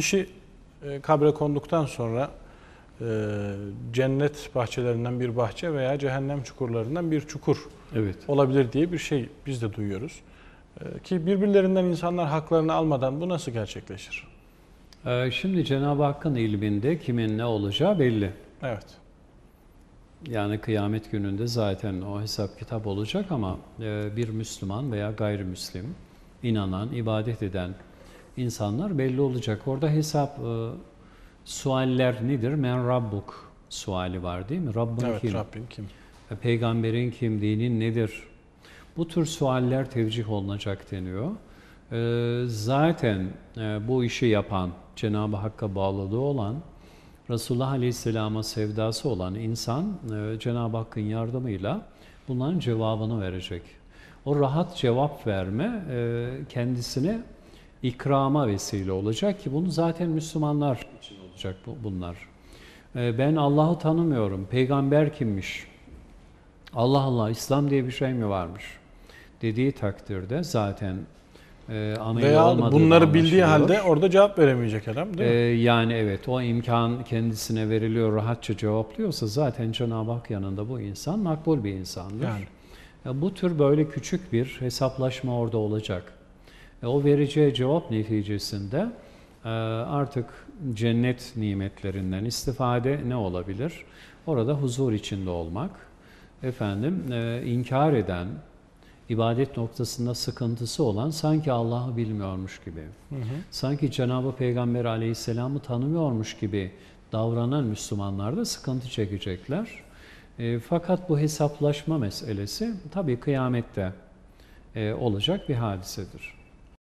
Kişi e, kabre konduktan sonra e, cennet bahçelerinden bir bahçe veya cehennem çukurlarından bir çukur Evet. olabilir diye bir şey biz de duyuyoruz. E, ki birbirlerinden insanlar haklarını almadan bu nasıl gerçekleşir? Şimdi Cenab-ı Hakk'ın ilminde kimin ne olacağı belli. Evet. Yani kıyamet gününde zaten o hesap kitap olacak ama bir Müslüman veya gayrimüslim, inanan, ibadet eden insanlar belli olacak. Orada hesap, e, sualler nedir? Men Rabbuk suali var değil mi? Rabbin Evet, kim? Rabbin kim? E, Peygamberin kim, dinin nedir? Bu tür sualler tevcih olunacak deniyor. E, zaten e, bu işi yapan, Cenab-ı Hakk'a bağlılığı olan, Resulullah Aleyhisselam'a sevdası olan insan e, Cenab-ı Hakk'ın yardımıyla bunların cevabını verecek. O rahat cevap verme e, kendisine ikrama vesile olacak ki bunu zaten Müslümanlar için olacak bu- bunlar. E, Ben Allah'ı tanımıyorum, peygamber kimmiş? Allah Allah İslam diye bir şey mi varmış? Dediği takdirde zaten e, ameli Veya bunları bildiği halde orada cevap veremeyecek adam değil mi? Ee, yani evet o imkan kendisine veriliyor rahatça cevaplıyorsa zaten Cenab-ı Hak yanında bu insan makbul bir insandır. Yani. Ya bu tür böyle küçük bir hesaplaşma orada olacak. E, o vereceği cevap neticesinde e, artık cennet nimetlerinden istifade ne olabilir? Orada huzur içinde olmak. Efendim e, inkar eden, ibadet noktasında sıkıntısı olan sanki Allah'ı bilmiyormuş gibi Hı hı. sanki Cenab-ı Peygamber aleyhisselamı tanımıyormuş gibi davranan Müslümanlar da sıkıntı çekecekler. E, fakat bu hesaplaşma meselesi tabii kıyamette e, olacak bir hadisedir.